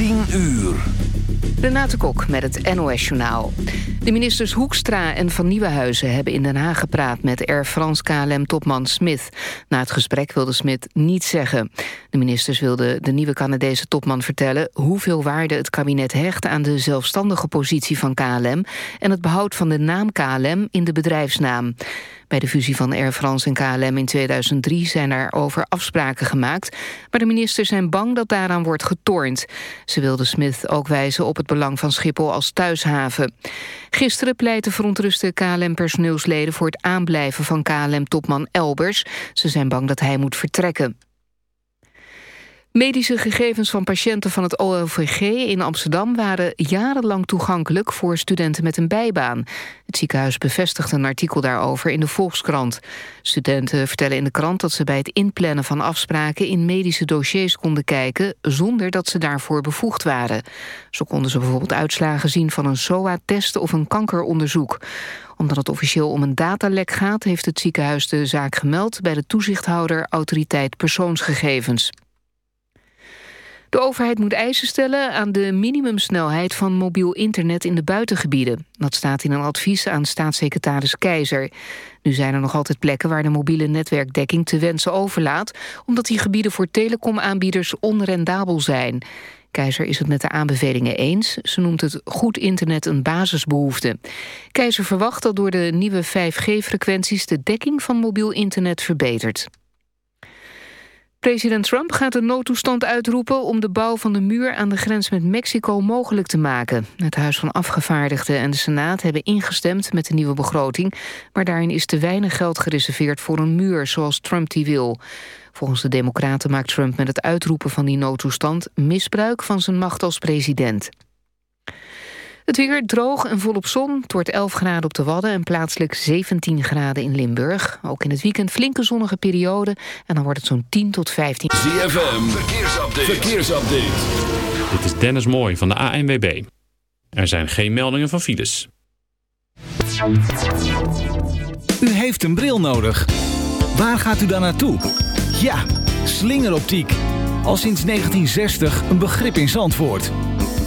10 uur. Renate Kok met het NOS Journaal. De ministers Hoekstra en Van Nieuwenhuizen hebben in Den Haag gepraat... met Air France KLM-topman Smith. Na het gesprek wilde Smith niets zeggen. De ministers wilden de nieuwe Canadese topman vertellen... hoeveel waarde het kabinet hecht aan de zelfstandige positie van KLM... en het behoud van de naam KLM in de bedrijfsnaam. Bij de fusie van Air France en KLM in 2003 zijn er over afspraken gemaakt... maar de ministers zijn bang dat daaraan wordt getornd. Ze wilden Smith ook wijzen op het belang van Schiphol als thuishaven. Gisteren pleiten verontruste KLM-personeelsleden... voor het aanblijven van KLM-topman Elbers. Ze zijn bang dat hij moet vertrekken. Medische gegevens van patiënten van het OLVG in Amsterdam... waren jarenlang toegankelijk voor studenten met een bijbaan. Het ziekenhuis bevestigt een artikel daarover in de Volkskrant. Studenten vertellen in de krant dat ze bij het inplannen van afspraken... in medische dossiers konden kijken zonder dat ze daarvoor bevoegd waren. Zo konden ze bijvoorbeeld uitslagen zien van een SOA-test of een kankeronderzoek omdat het officieel om een datalek gaat... heeft het ziekenhuis de zaak gemeld bij de toezichthouder Autoriteit Persoonsgegevens. De overheid moet eisen stellen aan de minimumsnelheid van mobiel internet in de buitengebieden. Dat staat in een advies aan staatssecretaris Keizer. Nu zijn er nog altijd plekken waar de mobiele netwerkdekking te wensen overlaat, omdat die gebieden voor telecomaanbieders onrendabel zijn. Keizer is het met de aanbevelingen eens. Ze noemt het goed internet een basisbehoefte. Keizer verwacht dat door de nieuwe 5G-frequenties de dekking van mobiel internet verbetert. President Trump gaat een noodtoestand uitroepen om de bouw van de muur aan de grens met Mexico mogelijk te maken. Het Huis van Afgevaardigden en de Senaat hebben ingestemd met de nieuwe begroting, maar daarin is te weinig geld gereserveerd voor een muur zoals Trump die wil. Volgens de Democraten maakt Trump met het uitroepen van die noodtoestand misbruik van zijn macht als president. Het weer droog en volop zon. Het wordt 11 graden op de Wadden en plaatselijk 17 graden in Limburg. Ook in het weekend flinke zonnige periode. En dan wordt het zo'n 10 tot 15. ZFM, verkeersupdate. verkeersupdate. Dit is Dennis Mooij van de ANWB. Er zijn geen meldingen van files. U heeft een bril nodig. Waar gaat u dan naartoe? Ja, slingeroptiek. Al sinds 1960 een begrip in Zandvoort.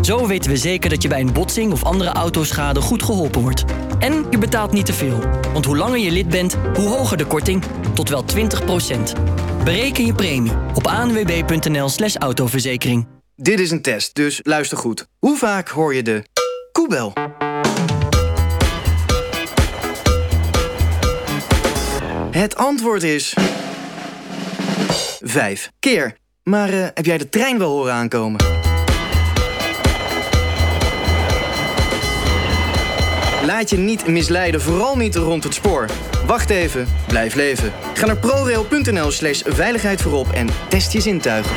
Zo weten we zeker dat je bij een botsing of andere autoschade goed geholpen wordt. En je betaalt niet te veel. Want hoe langer je lid bent, hoe hoger de korting. Tot wel 20% Bereken je premie op anwb.nl slash autoverzekering. Dit is een test, dus luister goed. Hoe vaak hoor je de koebel? Het antwoord is... Vijf keer. Maar eh, heb jij de trein wel horen aankomen? Laat je niet misleiden, vooral niet rond het spoor. Wacht even, blijf leven. Ga naar prorail.nl slash veiligheid voorop en test je zintuigen.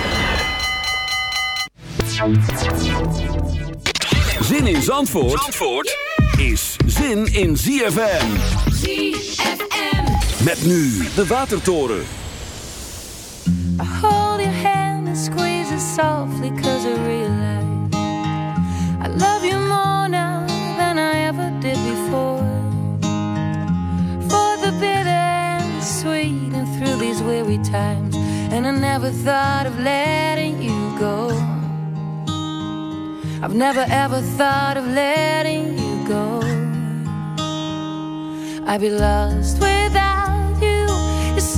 Zin in Zandvoort, Zandvoort is zin in ZFM. ZFM. Met nu de Watertoren. I hold your hand and squeeze it softly cause I realize I love you more now. for the bitter and the sweet and through these weary times. And I never thought of letting you go. I've never ever thought of letting you go. I'd be lost without you. It's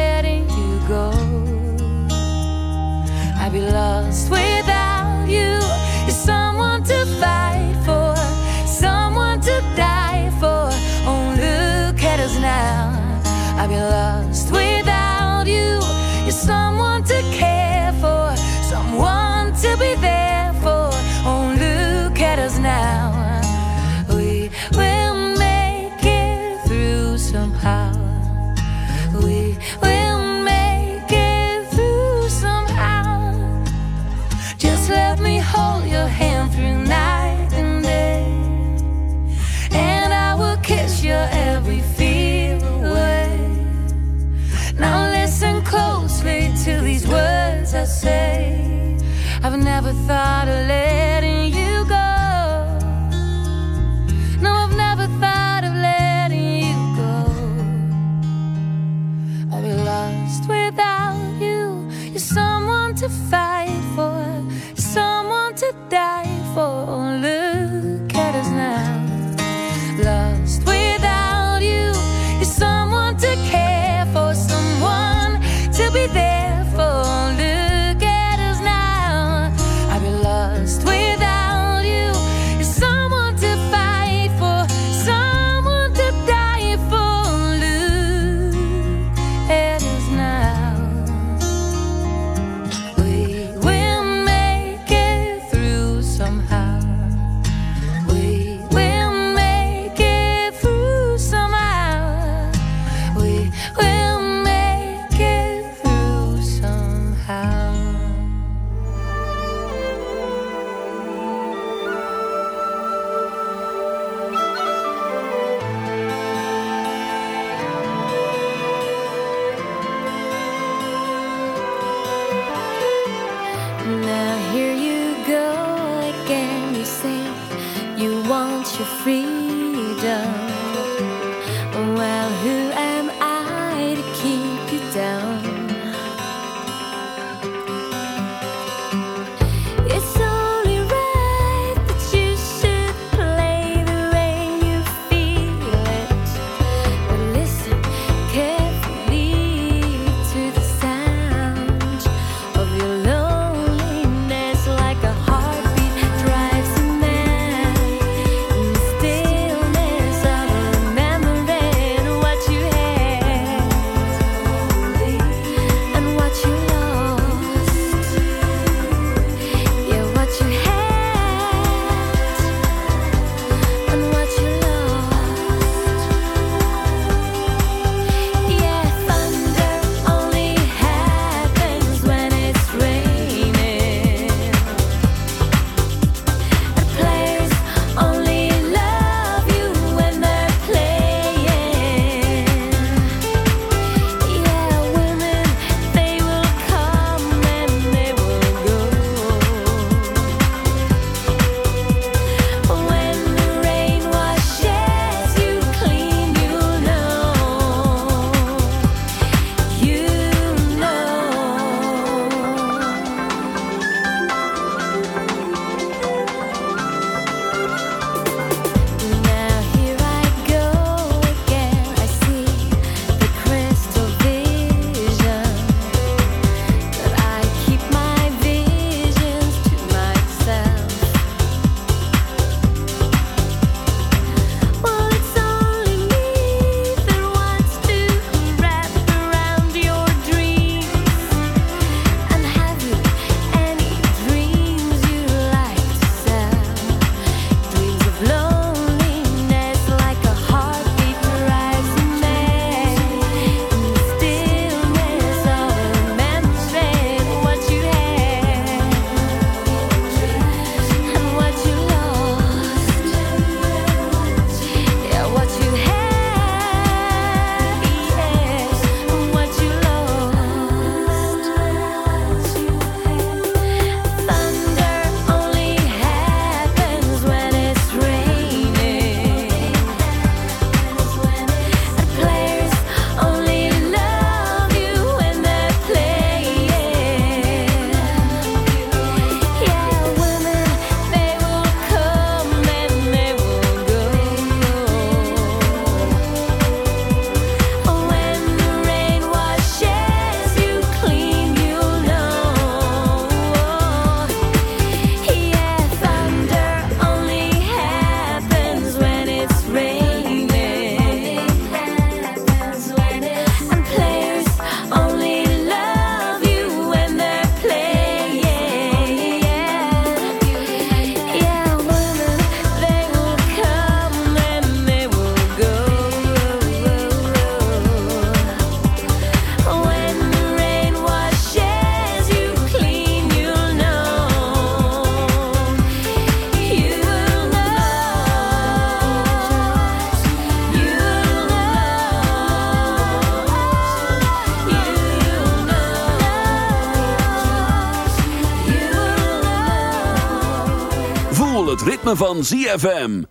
van ZFM.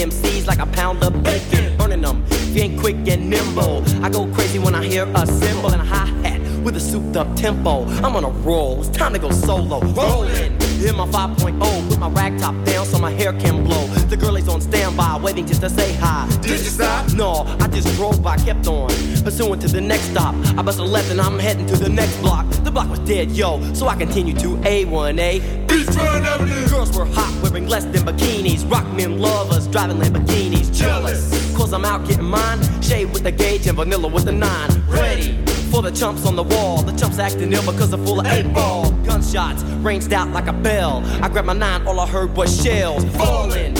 MCs like a pound of bacon, burning them. If you ain't quick and nimble, I go crazy when I hear a cymbal and a hi hat with a souped up tempo. I'm on a roll, it's time to go solo. Rolling in my 5.0 with my rag top down so my hair can blow. The girl is on standby, waiting just to say hi. Did you stop? No, I just drove by, kept on. Pursuing to the next stop. I bust a left and I'm heading to the next block. The block was dead, yo, so I continued to A1A. Beachfront Avenue. Girls were hot, wearing less than bikinis. Rock men lovers, driving Lamborghinis. Jealous, cause I'm out getting mine. Shade with the gauge and vanilla with the nine. Ready for the chumps on the wall. The chumps acting ill because they're full of eight ball. Gunshots ranged out like a bell. I grabbed my nine, all I heard was shells falling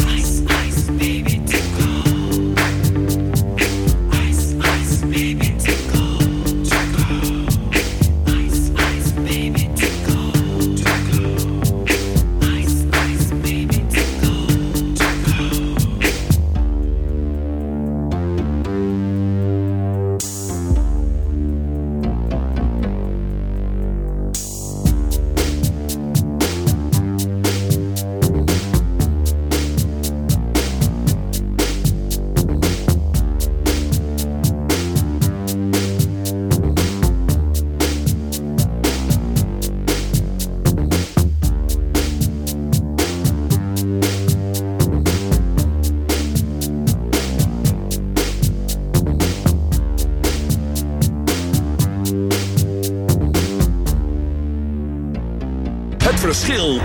baby.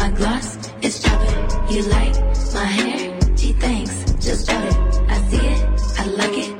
My gloss is chopping. You like my hair? She thinks, Just drop it. I see it. I like it.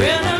Really?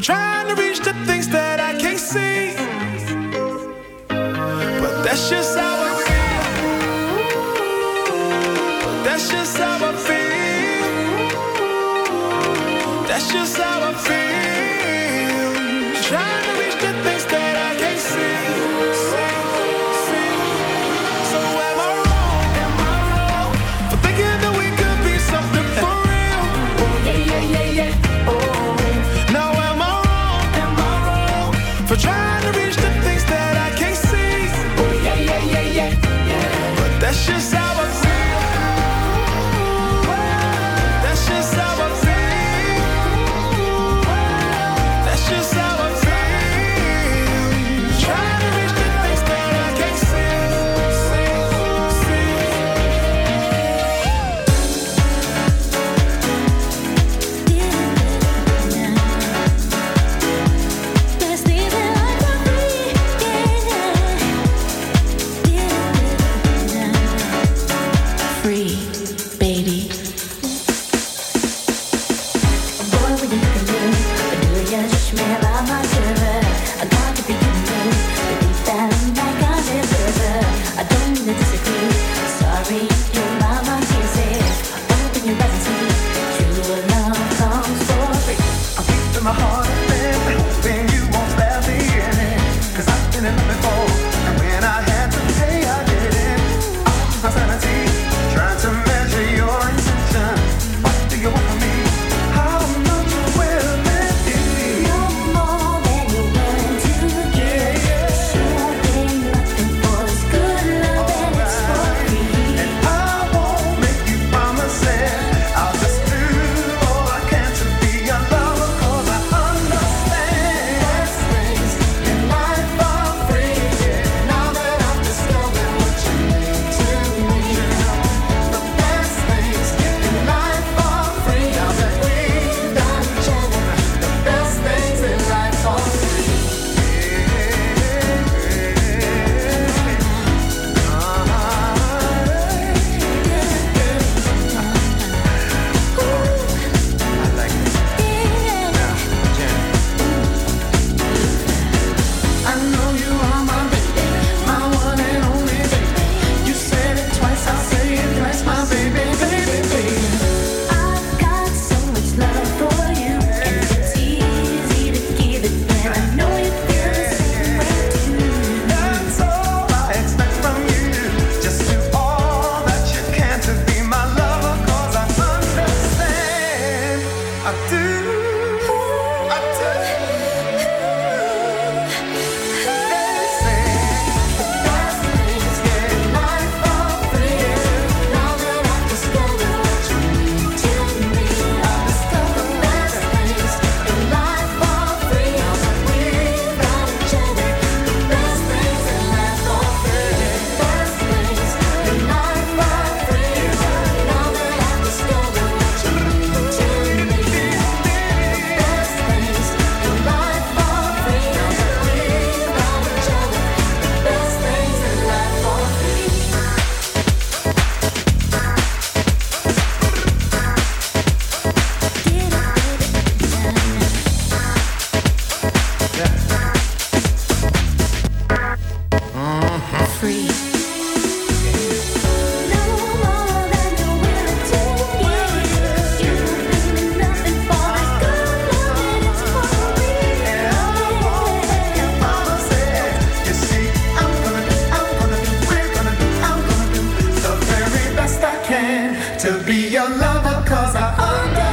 Try. to be your lover, cause I understand.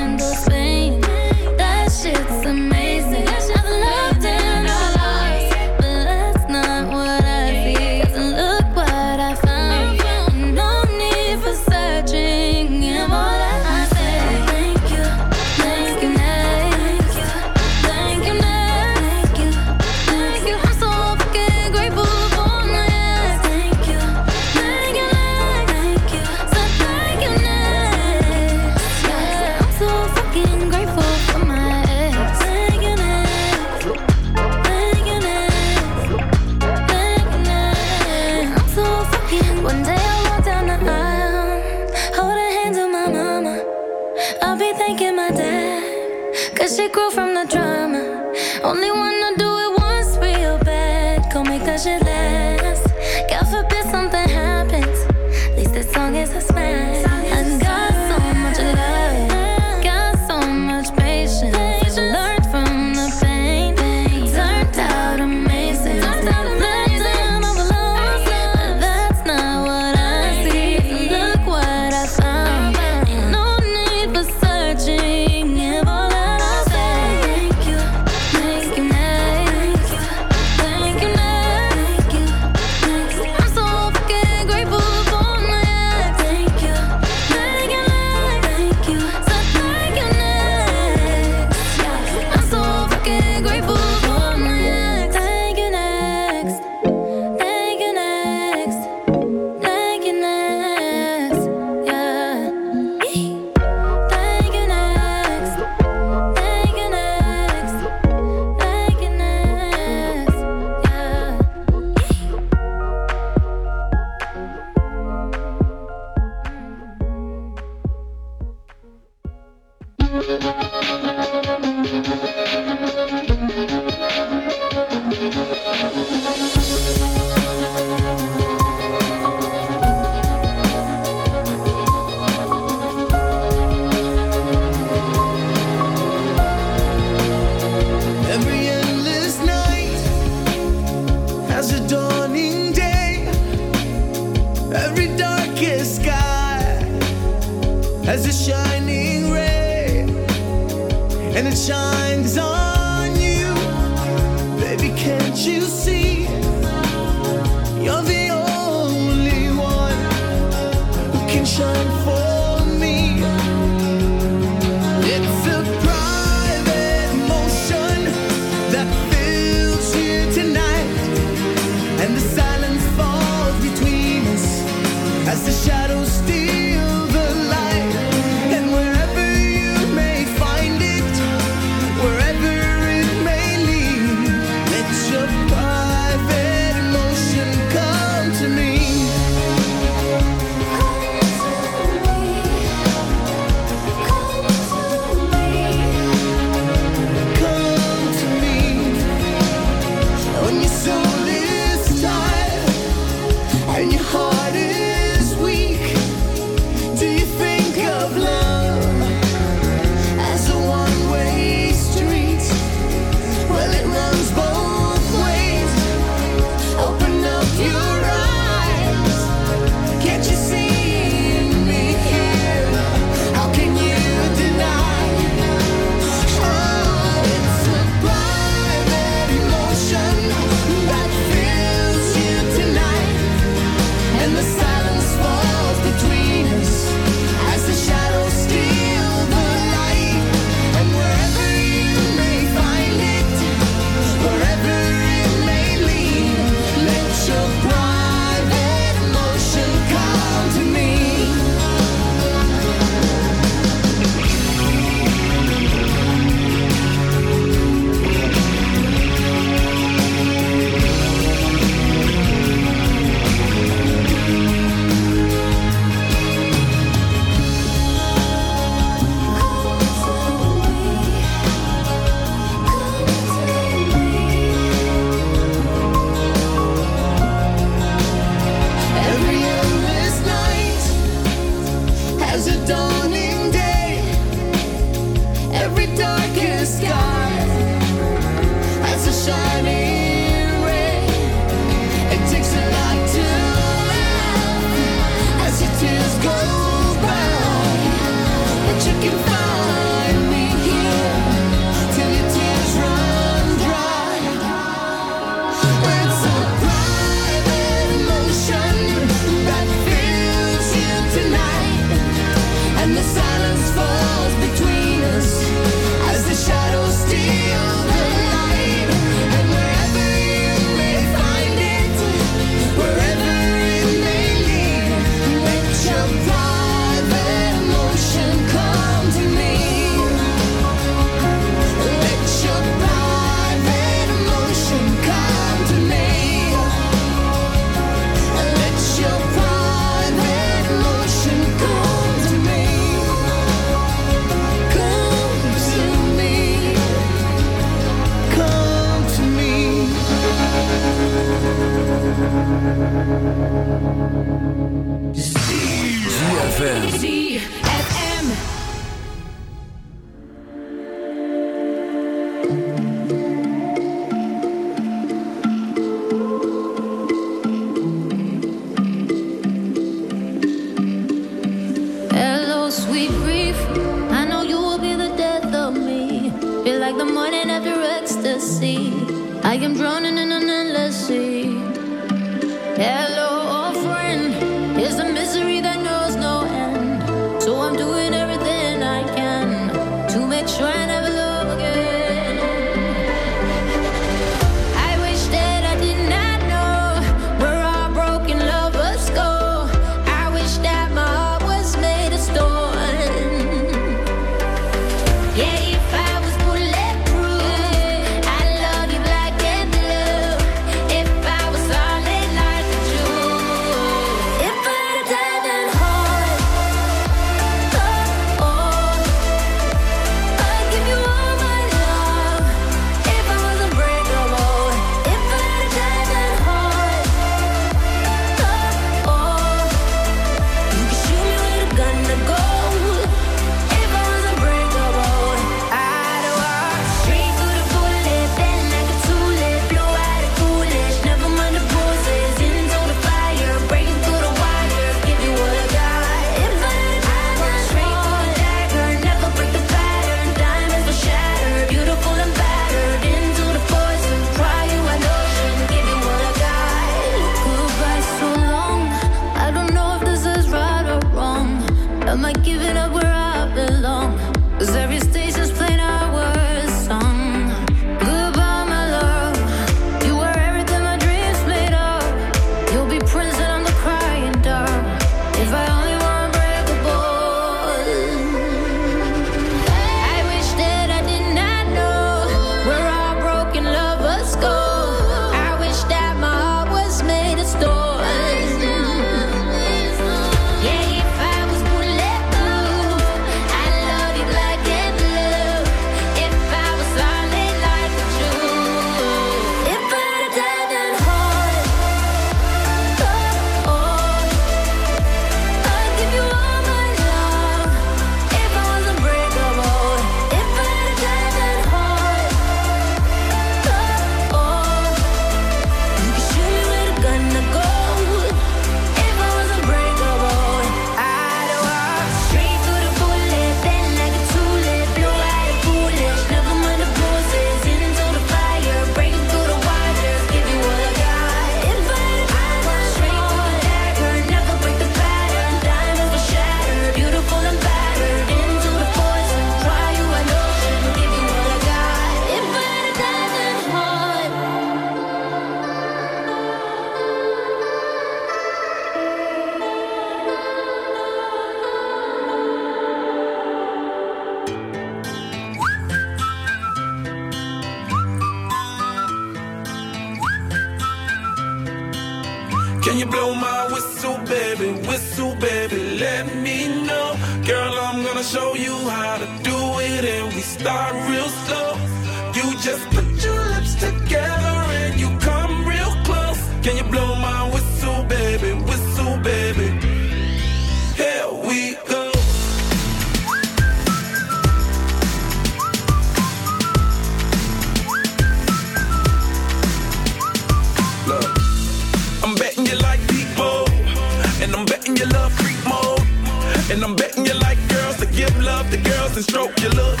stroke your look.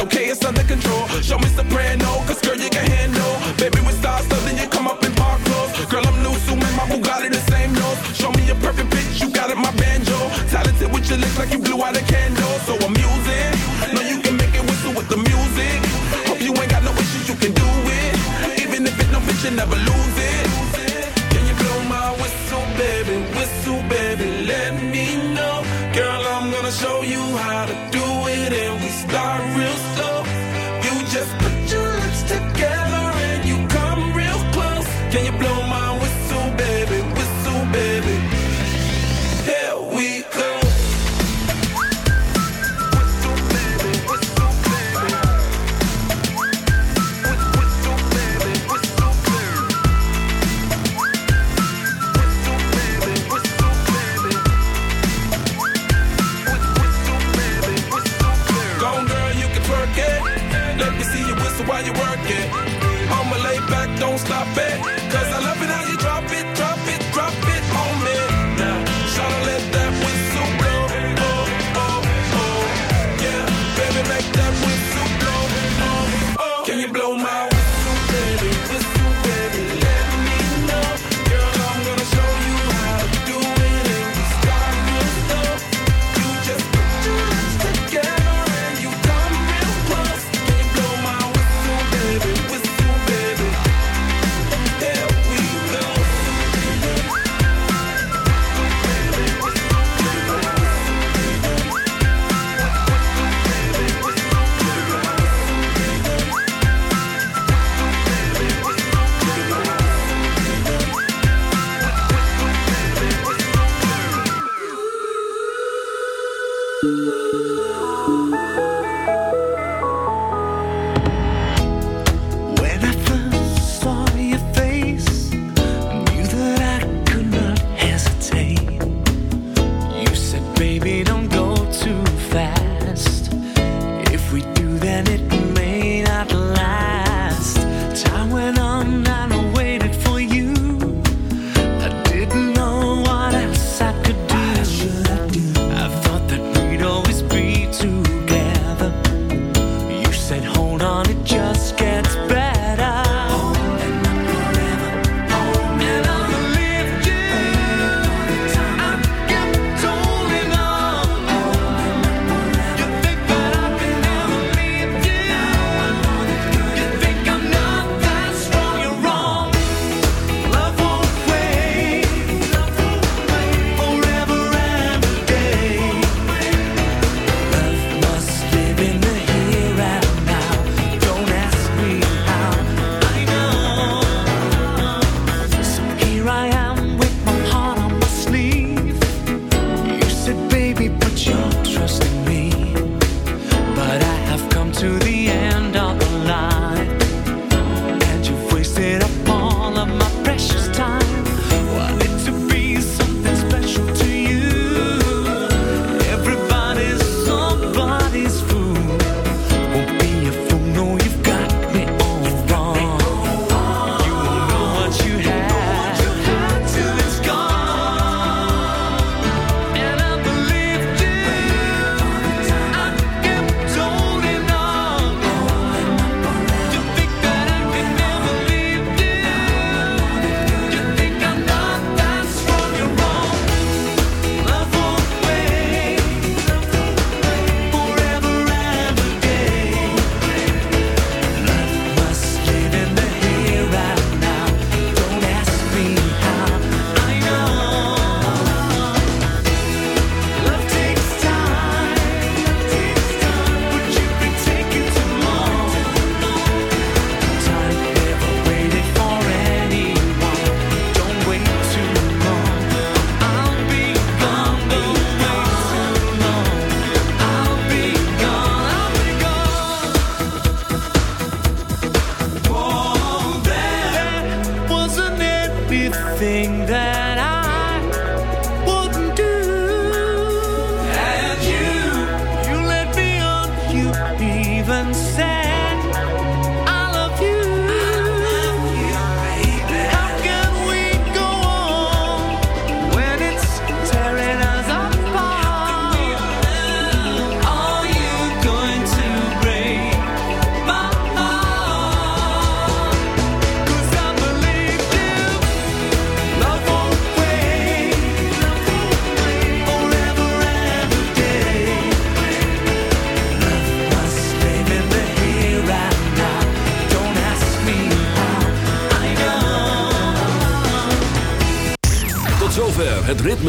okay, it's under control. Show me some